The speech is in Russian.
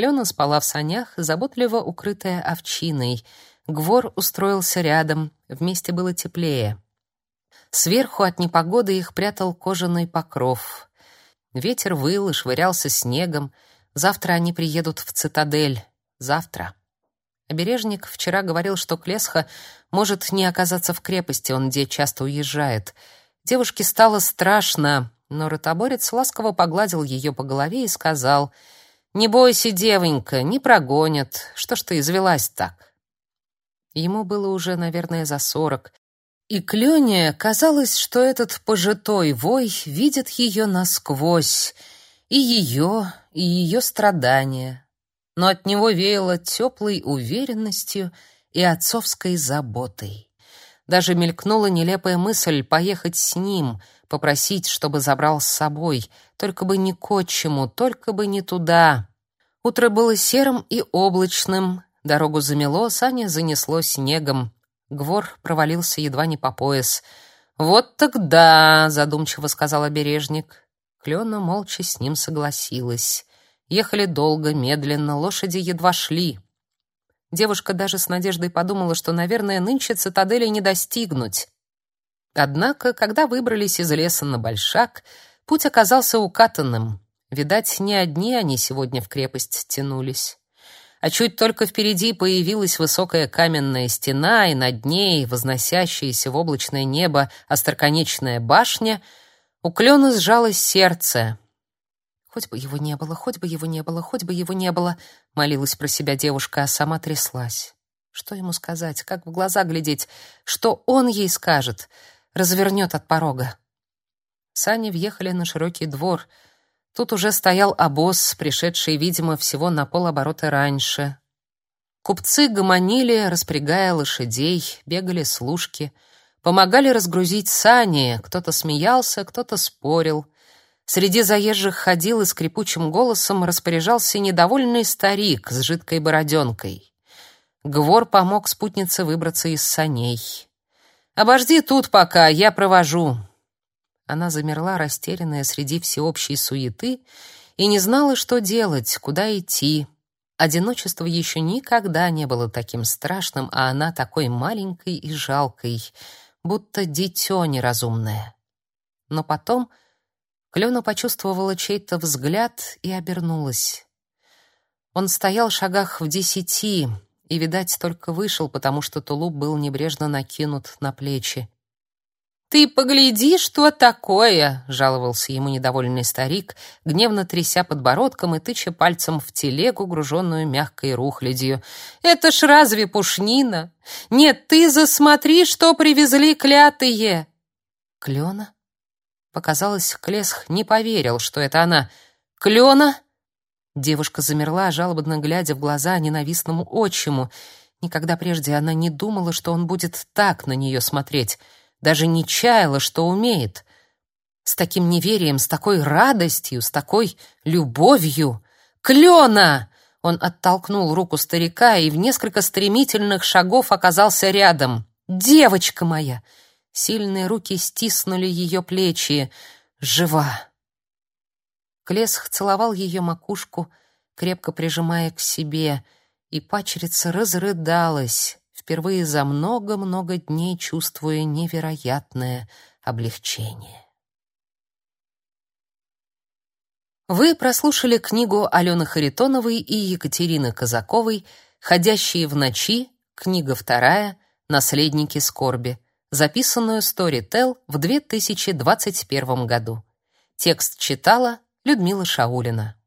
Клена спала в санях, заботливо укрытая овчиной. Гвор устроился рядом, вместе было теплее. Сверху от непогоды их прятал кожаный покров. Ветер выл и швырялся снегом. Завтра они приедут в цитадель. Завтра. Обережник вчера говорил, что Клесха может не оказаться в крепости, он где часто уезжает. Девушке стало страшно, но ротоборец ласково погладил ее по голове и сказал, «Не бойся, девонька, не прогонят. Что ж ты извелась так?» Ему было уже, наверное, за сорок, и Клёне казалось, что этот пожитой вой видит ее насквозь, и ее, и ее страдания. Но от него веяло теплой уверенностью и отцовской заботой. Даже мелькнула нелепая мысль поехать с ним, попросить, чтобы забрал с собой, только бы не к отчиму, только бы не туда. Утро было серым и облачным, дорогу замело, сани занесло снегом. Гвор провалился едва не по пояс. «Вот тогда», — задумчиво сказал обережник. Клена молча с ним согласилась. Ехали долго, медленно, лошади едва шли. Девушка даже с надеждой подумала, что, наверное, нынче цитадели не достигнуть. Однако, когда выбрались из леса на Большак, путь оказался укатанным. Видать, не одни они сегодня в крепость тянулись а чуть только впереди появилась высокая каменная стена, и над ней, возносящаяся в облачное небо, остроконечная башня, у Клёна сжалось сердце. «Хоть бы его не было, хоть бы его не было, хоть бы его не было», — молилась про себя девушка, а сама тряслась. Что ему сказать, как в глаза глядеть, что он ей скажет, развернет от порога. Сани въехали на широкий двор — Тут уже стоял обоз, пришедший, видимо, всего на полоборота раньше. Купцы гомонили, распрягая лошадей, бегали служки, помогали разгрузить сани, кто-то смеялся, кто-то спорил. Среди заезжих ходил и скрипучим голосом распоряжался недовольный старик с жидкой бороденкой. Гвор помог спутнице выбраться из саней. «Обожди тут пока, я провожу», она замерла, растерянная среди всеобщей суеты, и не знала, что делать, куда идти. Одиночество еще никогда не было таким страшным, а она такой маленькой и жалкой, будто дитё неразумное. Но потом Клена почувствовала чей-то взгляд и обернулась. Он стоял в шагах в десяти и, видать, только вышел, потому что тулуп был небрежно накинут на плечи. «Ты погляди, что такое!» — жаловался ему недовольный старик, гневно тряся подбородком и тыча пальцем в телегу, груженную мягкой рухлядью. «Это ж разве пушнина? Нет, ты засмотри, что привезли клятые!» «Клена?» Показалось, Клесх не поверил, что это она. «Клена?» Девушка замерла, жалобно глядя в глаза ненавистному отчиму. Никогда прежде она не думала, что он будет так на нее смотреть — даже не чаяла, что умеет. С таким неверием, с такой радостью, с такой любовью. «Клена!» Он оттолкнул руку старика и в несколько стремительных шагов оказался рядом. «Девочка моя!» Сильные руки стиснули ее плечи. «Жива!» Клесх целовал ее макушку, крепко прижимая к себе, и пачерица разрыдалась впервые за много-много дней чувствуя невероятное облегчение. Вы прослушали книгу Алены Харитоновой и Екатерины Казаковой «Ходящие в ночи», книга вторая «Наследники скорби», записанную Storytel в 2021 году. Текст читала Людмила Шаулина.